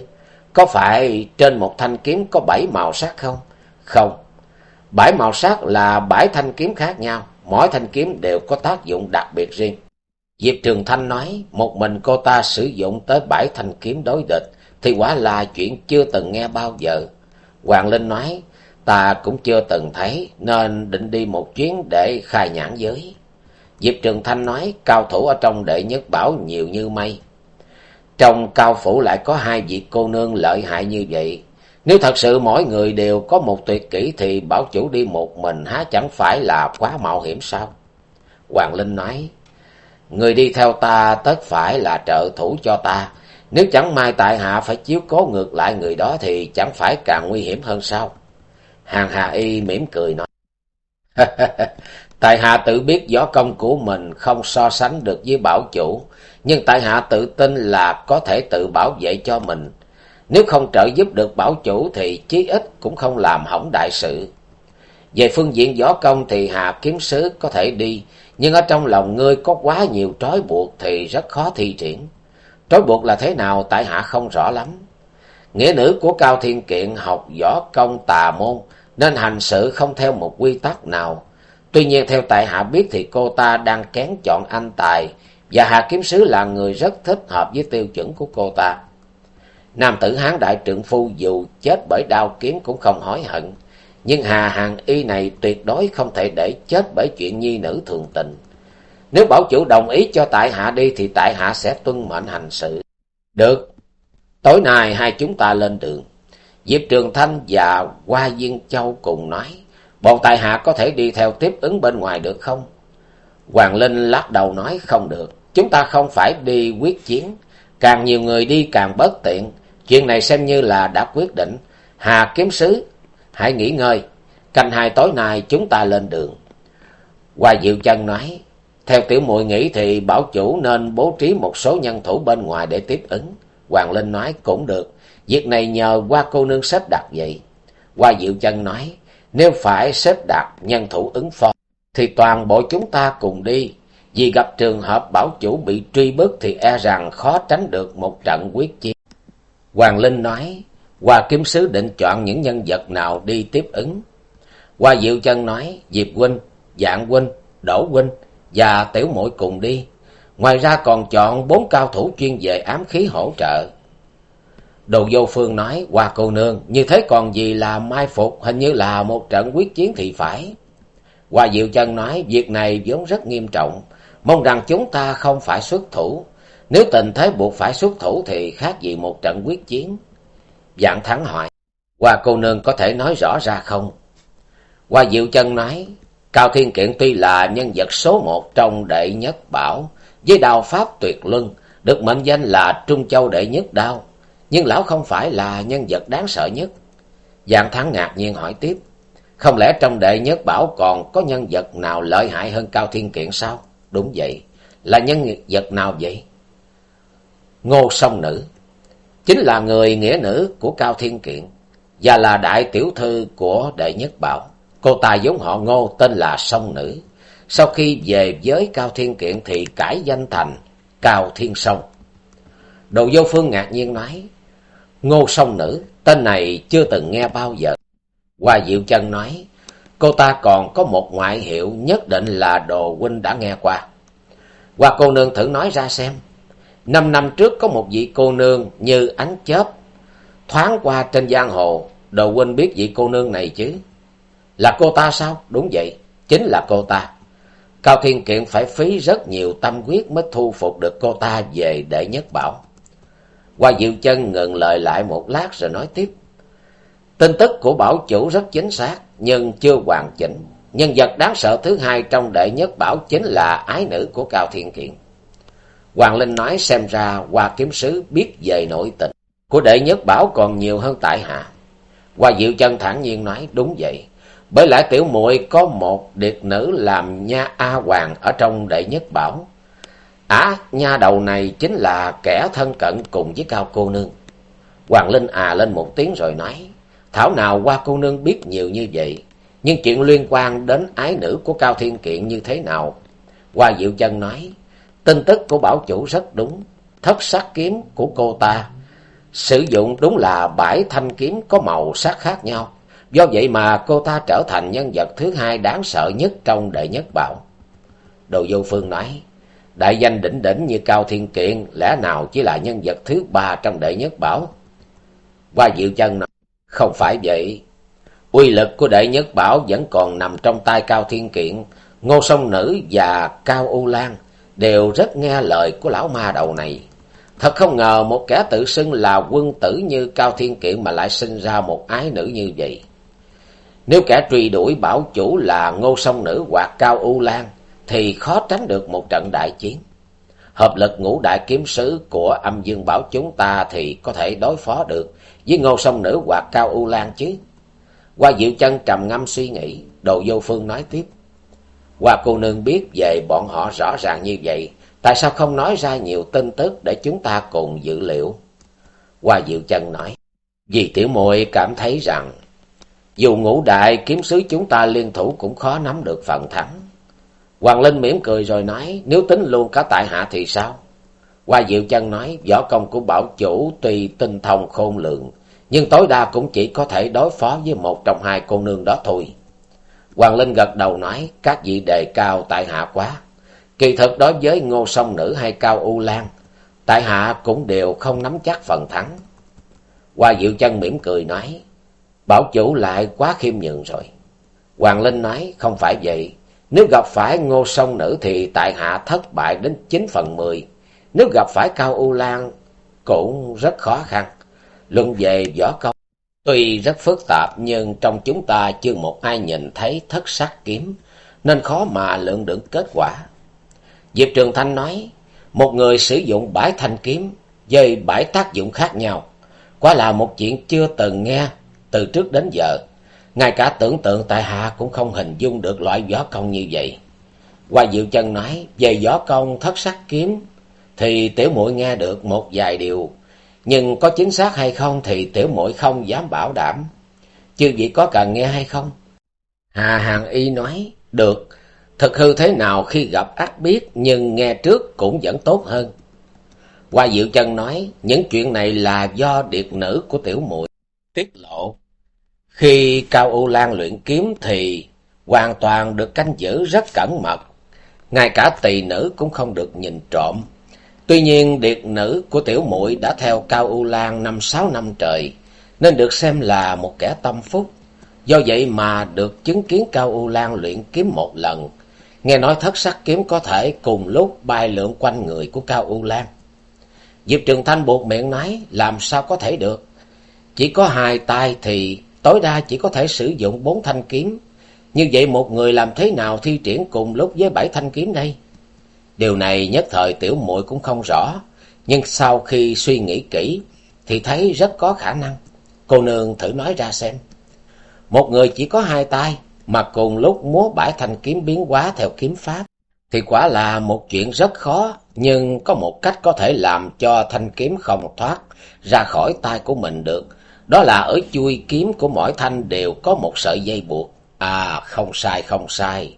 Có phải trên một thanh kiếm có bảy màu sắc không? Không. Bảy màu sắc là bảy thanh kiếm khác nhau. Mỗi thanh kiếm đều có tác dụng đặc biệt riêng. Diệp Trường Thanh nói, một mình cô ta sử dụng tới bảy thanh kiếm đối địch, thì quả là chuyện chưa từng nghe bao giờ. Hoàng Linh nói, ta cũng chưa từng thấy, nên định đi một chuyến để khai nhãn giới. Diệp Trường Thanh nói, cao thủ ở trong đệ nhất bảo nhiều như mây. Trong cao phủ lại có hai vị cô nương lợi hại như vậy. Nếu thật sự mỗi người đều có một tuyệt kỹ thì bảo chủ đi một mình há chẳng phải là quá mạo hiểm sao? Hoàng Linh nói, người đi theo ta tất phải là trợ thủ cho ta. Nếu chẳng may tại hạ phải chiếu cố ngược lại người đó thì chẳng phải càng nguy hiểm hơn sao? Hàng Hà Y mỉm cười nói, tại hạ tự biết võ công của mình không so sánh được với bảo chủ, nhưng tại hạ tự tin là có thể tự bảo vệ cho mình. Nếu không trợ giúp được bảo chủ thì chí ít cũng không làm hỏng đại sự. Về phương diện võ công thì Hà Kiếm Sứ có thể đi, nhưng ở trong lòng ngươi có quá nhiều trói buộc thì rất khó thi triển. Trói buộc là thế nào tại hạ không rõ lắm. Nghĩa nữ của Cao Thiên Kiện học võ công tà môn, nên hành sự không theo một quy tắc nào. Tuy nhiên theo tại hạ biết thì cô ta đang kén chọn anh tài, và Hà Kiếm Sứ là người rất thích hợp với tiêu chuẩn của cô ta. Nam tử hán đại trượng phu dù chết bởi đao kiếm cũng không hối hận. Nhưng Hà Hàng Y này tuyệt đối không thể để chết bởi chuyện nhi nữ thường tình. Nếu bảo chủ đồng ý cho tại hạ đi thì tại hạ sẽ tuân mệnh hành sự. Được. Tối nay hai chúng ta lên đường. Diệp Trường Thanh và Hoa Viên Châu cùng nói. Bọn tại hạ có thể đi theo tiếp ứng bên ngoài được không? Hoàng Linh lắc đầu nói không được. Chúng ta không phải đi quyết chiến. Càng nhiều người đi càng bất tiện. Chuyện này xem như là đã quyết định. Hà kiếm sứ, hãy nghỉ ngơi. Canh hai tối nay chúng ta lên đường. Hoa Diệu Chân nói, theo tiểu muội nghĩ thì bảo chủ nên bố trí một số nhân thủ bên ngoài để tiếp ứng. Hoàng Linh nói cũng được. Việc này nhờ qua cô nương xếp đặt vậy. Hoa Diệu Chân nói, nếu phải xếp đặt nhân thủ ứng phó, thì toàn bộ chúng ta cùng đi. Vì gặp trường hợp bảo chủ bị truy bức thì e rằng khó tránh được một trận quyết chiến. Hoàng Linh nói, Hoa Kiếm Sứ định chọn những nhân vật nào đi tiếp ứng. Hoa Diệu Chân nói, Diệp Huynh, Dạng Huynh, Đỗ Huynh và Tiểu mũi cùng đi. Ngoài ra còn chọn bốn cao thủ chuyên về ám khí hỗ trợ. Đồ vô phương nói, Hoa cô nương, như thế còn gì là mai phục, hình như là một trận quyết chiến thì phải. Hoa Diệu Chân nói, việc này vốn rất nghiêm trọng, mong rằng chúng ta không phải xuất thủ. Nếu tình thế buộc phải xuất thủ thì khác gì một trận quyết chiến. Dạng thắng hỏi, Hoa cô nương có thể nói rõ ra không? Hoa Diệu Chân nói, Cao Thiên Kiện tuy là nhân vật số một trong đệ nhất bảo, với đào pháp tuyệt luân, được mệnh danh là Trung Châu đệ nhất đao, nhưng lão không phải là nhân vật đáng sợ nhất. Dạng Thắng ngạc nhiên hỏi tiếp, không lẽ trong đệ nhất bảo còn có nhân vật nào lợi hại hơn Cao Thiên Kiện sao? Đúng vậy, là nhân vật nào vậy? Ngô Song Nữ, chính là người nghĩa nữ của Cao Thiên Kiện, và là đại tiểu thư của đệ nhất bảo. Cô ta giống họ Ngô tên là Song Nữ. Sau khi về với Cao Thiên Kiện thì cải danh thành Cao Thiên Sông. Đồ vô phương ngạc nhiên nói, Ngô Song Nữ, tên này chưa từng nghe bao giờ. Hoa Diệu Chân nói, cô ta còn có một ngoại hiệu nhất định là Đồ Huynh đã nghe qua. Hoa cô nương thử nói ra xem. Năm năm trước có một vị cô nương như ánh chớp, thoáng qua trên giang hồ, Đồ Huynh biết vị cô nương này chứ? Là cô ta sao? Đúng vậy, chính là cô ta. Cao Thiên Kiện phải phí rất nhiều tâm huyết mới thu phục được cô ta về đệ nhất bảo. Hoa Diệu Chân ngừng lời lại một lát rồi nói tiếp. Tin tức của bảo chủ rất chính xác, nhưng chưa hoàn chỉnh. Nhân vật đáng sợ thứ hai trong đệ nhất bảo chính là ái nữ của Cao Thiên Kiện. Hoàng Linh nói xem ra Hoa Kiếm Sứ biết về nội tình của đệ nhất bảo còn nhiều hơn tại hạ. Hoa Diệu Chân thản nhiên nói đúng vậy. Bởi lẽ tiểu muội có một điệt nữ làm nha A Hoàng ở trong đệ nhất bảo. Á, nha đầu này chính là kẻ thân cận cùng với cao cô nương. Hoàng Linh à lên một tiếng rồi nói, thảo nào qua cô nương biết nhiều như vậy, nhưng chuyện liên quan đến ái nữ của Cao Thiên Kiện như thế nào? Hoa Diệu Chân nói, tin tức của bảo chủ rất đúng, thất sắc kiếm của cô ta sử dụng đúng là bãi thanh kiếm có màu sắc khác nhau. Do vậy mà cô ta trở thành nhân vật thứ hai đáng sợ nhất trong đệ nhất bảo. Đồ vô phương nói, đại danh đỉnh đỉnh như Cao Thiên Kiện lẽ nào chỉ là nhân vật thứ ba trong đệ nhất bảo? Qua Diệu Chân nói, không phải vậy. Uy lực của đệ nhất bảo vẫn còn nằm trong tay Cao Thiên Kiện, Ngô Sông Nữ và Cao U Lan đều rất nghe lời của lão ma đầu này. Thật không ngờ một kẻ tự xưng là quân tử như Cao Thiên Kiện mà lại sinh ra một ái nữ như vậy. Nếu kẻ truy đuổi bảo chủ là Ngô Sông Nữ hoặc Cao U Lan, thì khó tránh được một trận đại chiến. Hợp lực ngũ đại kiếm sứ của âm dương bảo chúng ta thì có thể đối phó được với Ngô Sông Nữ hoặc Cao U Lan chứ. Qua Diệu chân trầm ngâm suy nghĩ, Đồ Vô Phương nói tiếp. Qua cô nương biết về bọn họ rõ ràng như vậy, tại sao không nói ra nhiều tin tức để chúng ta cùng dự liệu? Qua Diệu chân nói, vì tiểu muội cảm thấy rằng dù ngũ đại kiếm sứ chúng ta liên thủ cũng khó nắm được phần thắng. Hoàng Linh mỉm cười rồi nói, nếu tính luôn cả tại hạ thì sao? Hoa Diệu Chân nói, võ công của bảo chủ tuy tinh thông khôn lượng, nhưng tối đa cũng chỉ có thể đối phó với một trong hai cô nương đó thôi. Hoàng Linh gật đầu nói, các vị đề cao tại hạ quá. Kỳ thực đối với ngô sông nữ hay cao U Lan, tại hạ cũng đều không nắm chắc phần thắng. Hoa Diệu Chân mỉm cười nói, Bảo chủ lại quá khiêm nhường rồi. Hoàng Linh nói, không phải vậy. Nếu gặp phải ngô sông nữ thì tại hạ thất bại đến chín phần mười. Nếu gặp phải Cao U Lan cũng rất khó khăn. Luận về võ công, tuy rất phức tạp nhưng trong chúng ta chưa một ai nhìn thấy thất sắc kiếm, nên khó mà lượng được kết quả. Diệp Trường Thanh nói, một người sử dụng bãi thanh kiếm với bãi tác dụng khác nhau, quả là một chuyện chưa từng nghe từ trước đến giờ. Ngay cả tưởng tượng tại hạ cũng không hình dung được loại võ công như vậy. Hoa Diệu Chân nói, về võ công thất sắc kiếm, thì tiểu muội nghe được một vài điều, nhưng có chính xác hay không thì tiểu muội không dám bảo đảm. Chư vị có cần nghe hay không? Hà Hàng Y nói, được, thực hư thế nào khi gặp ác biết nhưng nghe trước cũng vẫn tốt hơn. Hoa Diệu Chân nói, những chuyện này là do điệt nữ của tiểu muội tiết lộ. Khi Cao U Lan luyện kiếm thì hoàn toàn được canh giữ rất cẩn mật, ngay cả tỳ nữ cũng không được nhìn trộm. Tuy nhiên điệt nữ của tiểu muội đã theo Cao U Lan năm sáu năm trời, nên được xem là một kẻ tâm phúc. Do vậy mà được chứng kiến Cao U Lan luyện kiếm một lần, nghe nói thất sắc kiếm có thể cùng lúc bay lượn quanh người của Cao U Lan. Diệp Trường Thanh buộc miệng nói, làm sao có thể được. Chỉ có hai tay thì tối đa chỉ có thể sử dụng bốn thanh kiếm. Như vậy một người làm thế nào thi triển cùng lúc với bảy thanh kiếm đây? Điều này nhất thời tiểu muội cũng không rõ, nhưng sau khi suy nghĩ kỹ thì thấy rất có khả năng. Cô nương thử nói ra xem. Một người chỉ có hai tay mà cùng lúc múa bãi thanh kiếm biến hóa theo kiếm pháp thì quả là một chuyện rất khó, nhưng có một cách có thể làm cho thanh kiếm không thoát ra khỏi tay của mình được. Đó là ở chui kiếm của mỗi thanh đều có một sợi dây buộc. À, không sai, không sai.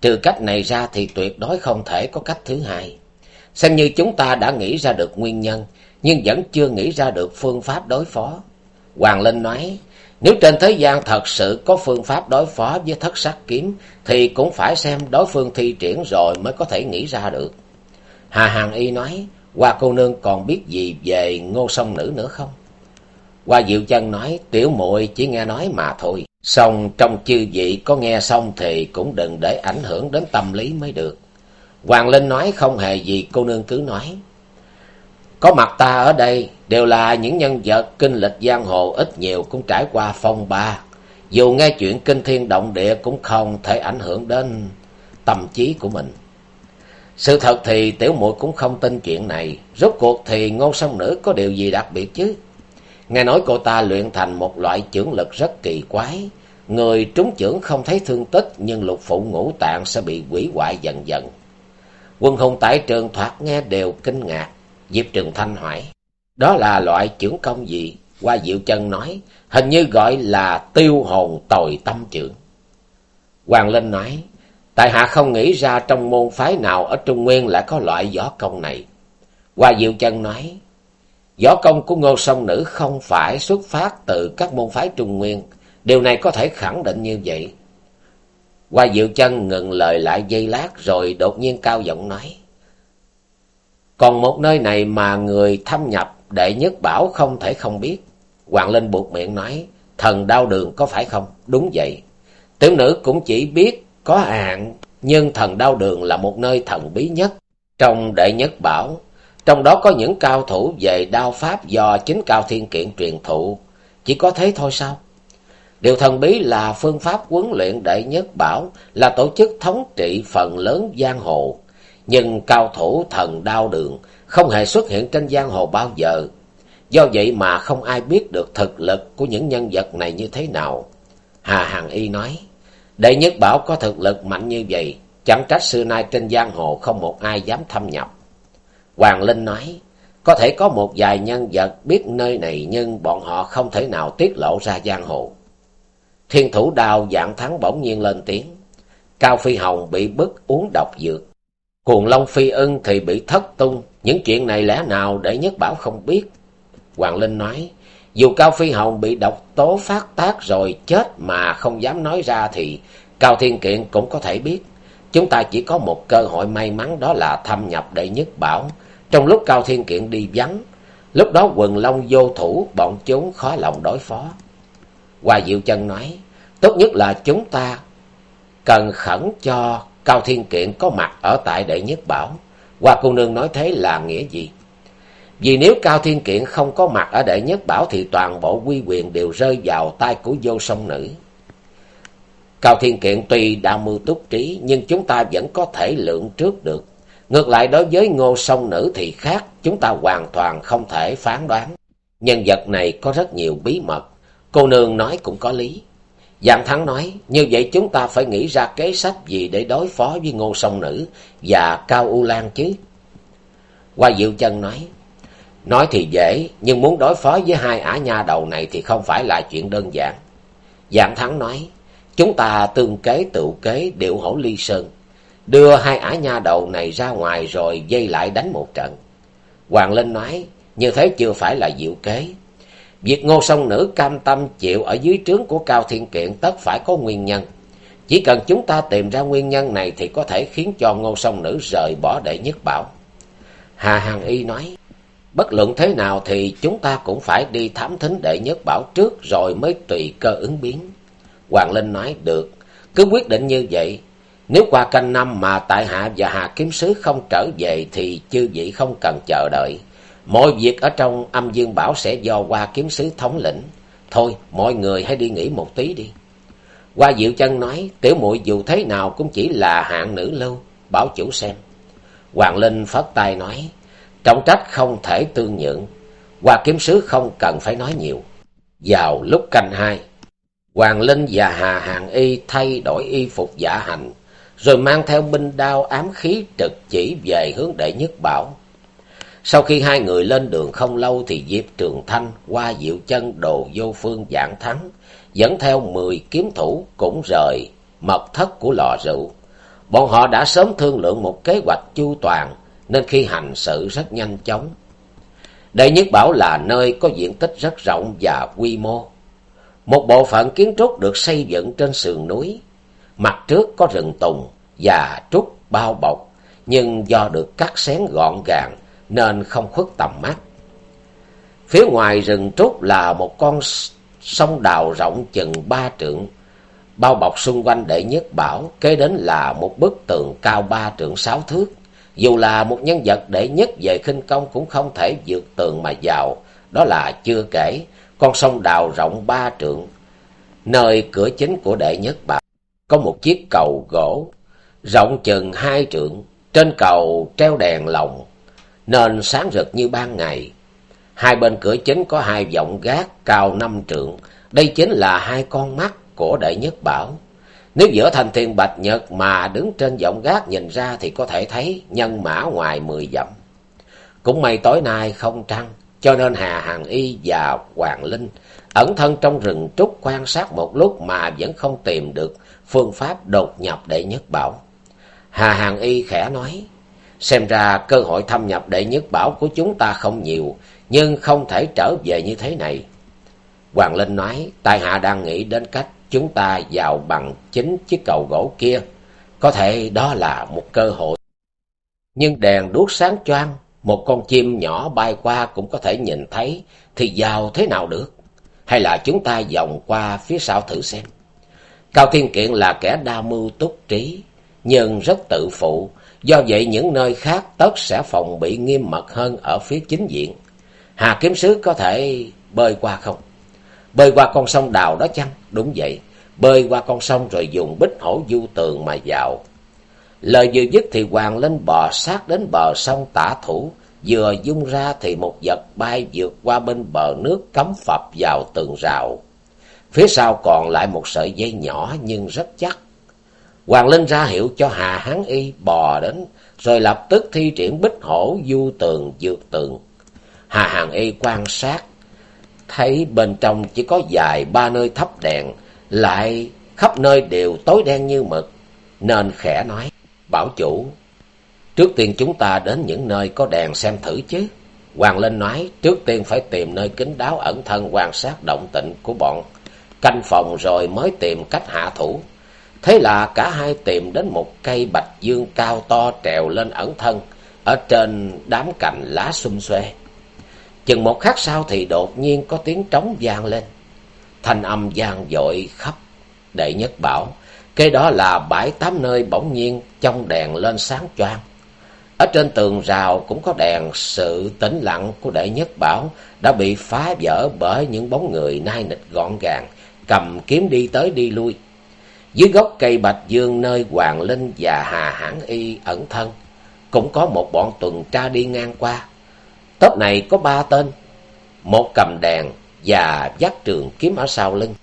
Trừ cách này ra thì tuyệt đối không thể có cách thứ hai. Xem như chúng ta đã nghĩ ra được nguyên nhân, nhưng vẫn chưa nghĩ ra được phương pháp đối phó. Hoàng Linh nói, nếu trên thế gian thật sự có phương pháp đối phó với thất sắc kiếm, thì cũng phải xem đối phương thi triển rồi mới có thể nghĩ ra được. Hà Hàng Y nói, Hoa cô nương còn biết gì về ngô sông nữ nữa không? Hoa Diệu Chân nói, tiểu muội chỉ nghe nói mà thôi. Xong trong chư vị có nghe xong thì cũng đừng để ảnh hưởng đến tâm lý mới được. Hoàng Linh nói không hề gì cô nương cứ nói. Có mặt ta ở đây đều là những nhân vật kinh lịch giang hồ ít nhiều cũng trải qua phong ba. Dù nghe chuyện kinh thiên động địa cũng không thể ảnh hưởng đến tâm trí của mình. Sự thật thì tiểu muội cũng không tin chuyện này. Rốt cuộc thì ngôn song nữ có điều gì đặc biệt chứ? Nghe nói cô ta luyện thành một loại chưởng lực rất kỳ quái. Người trúng chưởng không thấy thương tích, nhưng lục phụ ngũ tạng sẽ bị quỷ hoại dần dần. Quân hùng tại trường thoạt nghe đều kinh ngạc. Diệp Trường Thanh hỏi. Đó là loại chưởng công gì? Qua Diệu Chân nói. Hình như gọi là tiêu hồn tồi tâm trưởng. Hoàng Linh nói. Tại hạ không nghĩ ra trong môn phái nào ở Trung Nguyên lại có loại võ công này. qua Diệu Chân nói. Võ công của ngô sông nữ không phải xuất phát từ các môn phái Trung Nguyên. Điều này có thể khẳng định như vậy. Qua Diệu Chân ngừng lời lại giây lát rồi đột nhiên cao giọng nói. Còn một nơi này mà người thâm nhập đệ nhất bảo không thể không biết. Hoàng Linh buộc miệng nói, thần đau đường có phải không? Đúng vậy. Tiểu nữ cũng chỉ biết có hạn, nhưng thần đau đường là một nơi thần bí nhất trong đệ nhất bảo. Trong đó có những cao thủ về đao pháp do chính Cao Thiên Kiện truyền thụ. Chỉ có thế thôi sao? Điều thần bí là phương pháp huấn luyện đệ nhất bảo là tổ chức thống trị phần lớn giang hồ. Nhưng cao thủ thần đao đường không hề xuất hiện trên giang hồ bao giờ. Do vậy mà không ai biết được thực lực của những nhân vật này như thế nào. Hà Hằng Y nói, đệ nhất bảo có thực lực mạnh như vậy, chẳng trách xưa nay trên giang hồ không một ai dám thâm nhập. Hoàng Linh nói, có thể có một vài nhân vật biết nơi này nhưng bọn họ không thể nào tiết lộ ra giang hồ. Thiên thủ đào dạng thắng bỗng nhiên lên tiếng. Cao Phi Hồng bị bức uống độc dược. Cuồng Long Phi ưng thì bị thất tung. Những chuyện này lẽ nào để nhất bảo không biết? Hoàng Linh nói, dù Cao Phi Hồng bị độc tố phát tác rồi chết mà không dám nói ra thì Cao Thiên Kiện cũng có thể biết. Chúng ta chỉ có một cơ hội may mắn đó là thâm nhập đệ nhất bảo. Trong lúc Cao Thiên Kiện đi vắng, lúc đó quần long vô thủ, bọn chúng khó lòng đối phó. Hoa Diệu Chân nói, tốt nhất là chúng ta cần khẩn cho Cao Thiên Kiện có mặt ở tại đệ nhất bảo. Hoa cô nương nói thế là nghĩa gì? Vì nếu Cao Thiên Kiện không có mặt ở đệ nhất bảo thì toàn bộ quy quyền đều rơi vào tay của vô song nữ. Cao Thiên Kiện tuy đã mưu túc trí nhưng chúng ta vẫn có thể lượng trước được. Ngược lại đối với ngô song nữ thì khác, chúng ta hoàn toàn không thể phán đoán. Nhân vật này có rất nhiều bí mật, cô nương nói cũng có lý. Giang Thắng nói, như vậy chúng ta phải nghĩ ra kế sách gì để đối phó với ngô song nữ và Cao U Lan chứ? Hoa Diệu Chân nói, Nói thì dễ, nhưng muốn đối phó với hai ả nha đầu này thì không phải là chuyện đơn giản. Dạng Thắng nói, chúng ta tương kế tự kế điệu hổ ly sơn, đưa hai ả nha đầu này ra ngoài rồi dây lại đánh một trận. Hoàng Linh nói, như thế chưa phải là diệu kế. Việc ngô sông nữ cam tâm chịu ở dưới trướng của Cao Thiên Kiện tất phải có nguyên nhân. Chỉ cần chúng ta tìm ra nguyên nhân này thì có thể khiến cho ngô sông nữ rời bỏ đệ nhất bảo. Hà Hằng Y nói, bất luận thế nào thì chúng ta cũng phải đi thám thính đệ nhất bảo trước rồi mới tùy cơ ứng biến. Hoàng Linh nói, được, cứ quyết định như vậy. Nếu qua canh năm mà tại hạ và Hà Kiếm Sứ không trở về thì chư vị không cần chờ đợi. Mọi việc ở trong âm dương bảo sẽ do qua kiếm sứ thống lĩnh. Thôi, mọi người hãy đi nghỉ một tí đi. Qua Diệu chân nói, tiểu muội dù thế nào cũng chỉ là hạng nữ lưu, bảo chủ xem. Hoàng Linh phất tay nói, trọng trách không thể tương nhượng, qua kiếm sứ không cần phải nói nhiều. Vào lúc canh hai, Hoàng Linh và Hà Hàng Y thay đổi y phục giả hành, rồi mang theo binh đao ám khí trực chỉ về hướng đệ nhất bảo. Sau khi hai người lên đường không lâu thì Diệp Trường Thanh qua Diệu Chân đồ vô phương dạng thắng, dẫn theo mười kiếm thủ cũng rời mật thất của lò rượu. Bọn họ đã sớm thương lượng một kế hoạch chu toàn, nên khi hành sự rất nhanh chóng. Đệ nhất bảo là nơi có diện tích rất rộng và quy mô. Một bộ phận kiến trúc được xây dựng trên sườn núi. Mặt trước có rừng tùng và trúc bao bọc, nhưng do được cắt xén gọn gàng nên không khuất tầm mắt. Phía ngoài rừng trúc là một con sông đào rộng chừng ba trượng, bao bọc xung quanh đệ nhất bảo, kế đến là một bức tường cao ba trượng sáu thước. Dù là một nhân vật đệ nhất về khinh công cũng không thể vượt tường mà vào, đó là chưa kể con sông đào rộng ba trượng. Nơi cửa chính của đệ nhất bảo có một chiếc cầu gỗ rộng chừng hai trượng, trên cầu treo đèn lồng nên sáng rực như ban ngày. Hai bên cửa chính có hai vọng gác cao năm trượng, đây chính là hai con mắt của đệ nhất bảo. Nếu giữa thành thiên bạch nhật mà đứng trên vọng gác nhìn ra thì có thể thấy nhân mã ngoài mười dặm. Cũng may tối nay không trăng, cho nên Hà hàn Y và Hoàng Linh ẩn thân trong rừng trúc quan sát một lúc mà vẫn không tìm được phương pháp đột nhập đệ nhất bảo. Hà Hàng Y khẽ nói, Xem ra cơ hội thâm nhập đệ nhất bảo của chúng ta không nhiều, nhưng không thể trở về như thế này. Hoàng Linh nói, tại hạ đang nghĩ đến cách chúng ta vào bằng chính chiếc cầu gỗ kia. Có thể đó là một cơ hội. Nhưng đèn đuốc sáng choang, một con chim nhỏ bay qua cũng có thể nhìn thấy, thì vào thế nào được? Hay là chúng ta vòng qua phía sau thử xem? Cao Thiên Kiện là kẻ đa mưu túc trí, nhưng rất tự phụ, Do vậy những nơi khác tất sẽ phòng bị nghiêm mật hơn ở phía chính diện. Hà kiếm sứ có thể bơi qua không? Bơi qua con sông đào đó chăng? Đúng vậy. Bơi qua con sông rồi dùng bích hổ du tường mà vào. Lời vừa dứt thì Hoàng lên bò sát đến bờ sông tả thủ. Vừa dung ra thì một vật bay vượt qua bên bờ nước cấm phập vào tường rào. Phía sau còn lại một sợi dây nhỏ nhưng rất chắc. Hoàng Linh ra hiệu cho Hà Hán Y bò đến, rồi lập tức thi triển bích hổ du tường dược tường. Hà Hán Y quan sát, thấy bên trong chỉ có vài ba nơi thắp đèn, lại khắp nơi đều tối đen như mực, nên khẽ nói, bảo chủ, trước tiên chúng ta đến những nơi có đèn xem thử chứ. Hoàng Linh nói, trước tiên phải tìm nơi kín đáo ẩn thân quan sát động tĩnh của bọn, canh phòng rồi mới tìm cách hạ thủ. Thế là cả hai tìm đến một cây bạch dương cao to trèo lên ẩn thân, ở trên đám cành lá xum xuê. Chừng một khắc sau thì đột nhiên có tiếng trống vang lên. Thanh âm vang dội khắp đệ nhất bảo. Cái đó là bãi tám nơi bỗng nhiên trong đèn lên sáng choang. Ở trên tường rào cũng có đèn sự tĩnh lặng của đệ nhất bảo đã bị phá vỡ bởi những bóng người nai nịch gọn gàng, cầm kiếm đi tới đi lui. Dưới gốc cây bạch dương nơi Hoàng Linh và Hà Hãn Y ẩn thân, cũng có một bọn tuần tra đi ngang qua. tớp này có ba tên, một cầm đèn và dắt trường kiếm ở sau lưng.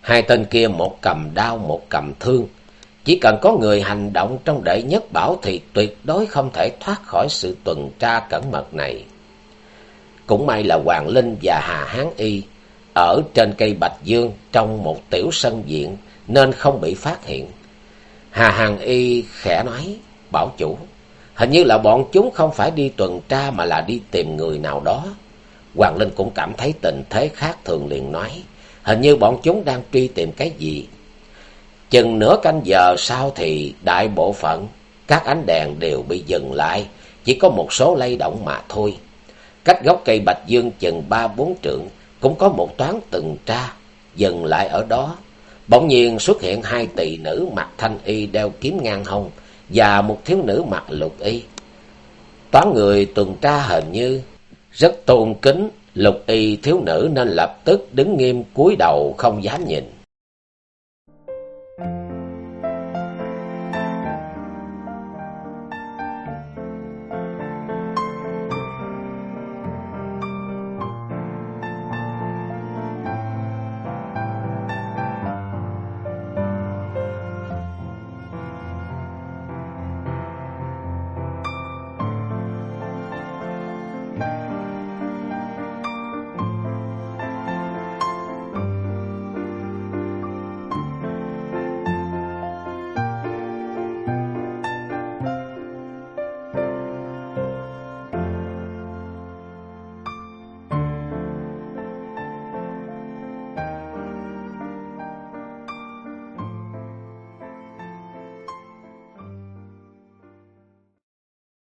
Hai tên kia một cầm đao, một cầm thương. Chỉ cần có người hành động trong đệ nhất bảo thì tuyệt đối không thể thoát khỏi sự tuần tra cẩn mật này. Cũng may là Hoàng Linh và Hà Hán Y ở trên cây Bạch Dương trong một tiểu sân viện nên không bị phát hiện. Hà Hằng Y khẽ nói, bảo chủ, hình như là bọn chúng không phải đi tuần tra mà là đi tìm người nào đó. Hoàng Linh cũng cảm thấy tình thế khác thường liền nói, hình như bọn chúng đang truy tìm cái gì. Chừng nửa canh giờ sau thì đại bộ phận các ánh đèn đều bị dừng lại, chỉ có một số lay động mà thôi. Cách gốc cây bạch dương chừng ba bốn trượng, cũng có một toán tuần tra, dừng lại ở đó. Bỗng nhiên xuất hiện hai tỳ nữ mặc thanh y đeo kiếm ngang hông và một thiếu nữ mặc lục y. Toán người tuần tra hình như rất tôn kính lục y thiếu nữ nên lập tức đứng nghiêm cúi đầu không dám nhìn.